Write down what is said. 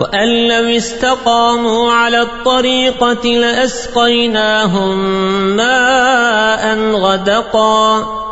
وأن لو استقاموا على الطريقة لأسقيناهم ماء غدقا